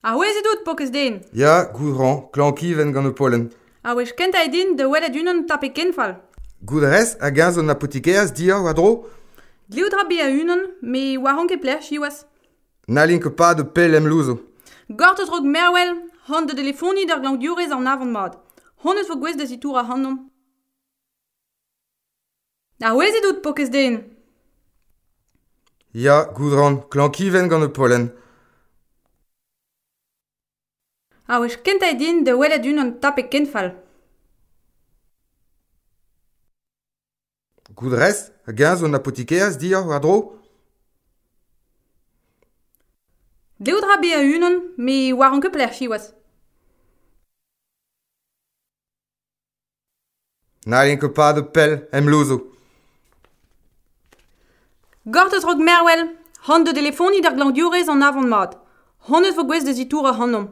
A wez e dout pokez den Ya, gouran, klankiven gant o polen. A wez kent a din de welet unan tape kenfal. Goudrez a gaz an apotikeaz dia oa dro Gleo dra be a unan, me oa ranke pler chiwas. Nalin ket pa de pel em louzo. Gort o trog merwel, hon de telefoni d'ar gant diorez an avant mod. Hon eus vo gwez da zitour a hannom. A wez e dout pokez den Ya, goudran, klankiven gant o polen. a wech kentañ din de welet dun an tapet kenfal. Goudrez, a gaz an apotikeaz dia war dro Dleout dra be a unan, me war an kepler fiwaz. Na rien ket pa de pel, em lozo. Gort eus rog merwel, han de telefoni d'ar glandiorez an avant mat. Han eus vo gwez da zitour a hannom.